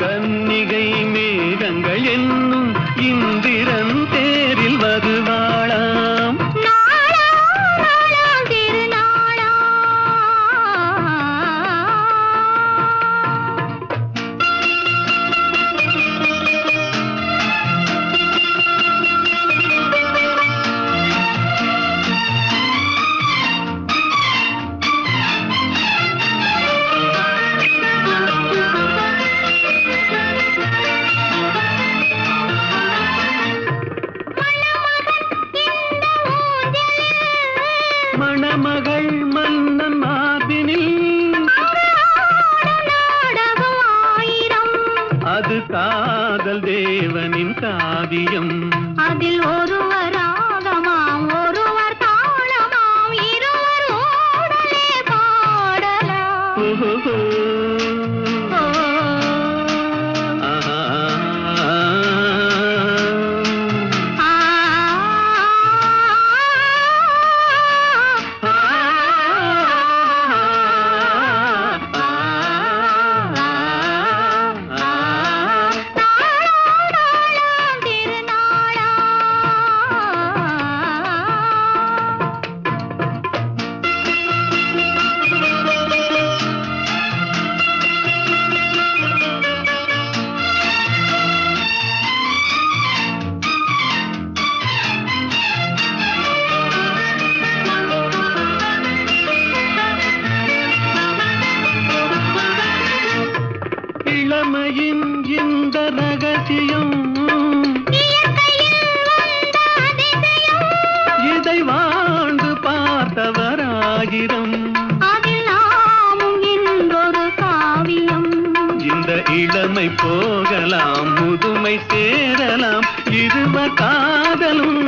கன்னிகை மேகங்கள் என்னும் இந்திரன் தேரில் வருவாளா காதல் தேவனின் காவியம் அதில் ஒருவர் ராகமாம் ஒருவர் தாளமாம் இருவர் பாடலாம். ரகசியம் வந்த அதிசயம் இதை வாழ்ந்து பார்த்தவராயிரம் இளமை போகலாம் முதுமை சேரலாம். இருவர் காதலும்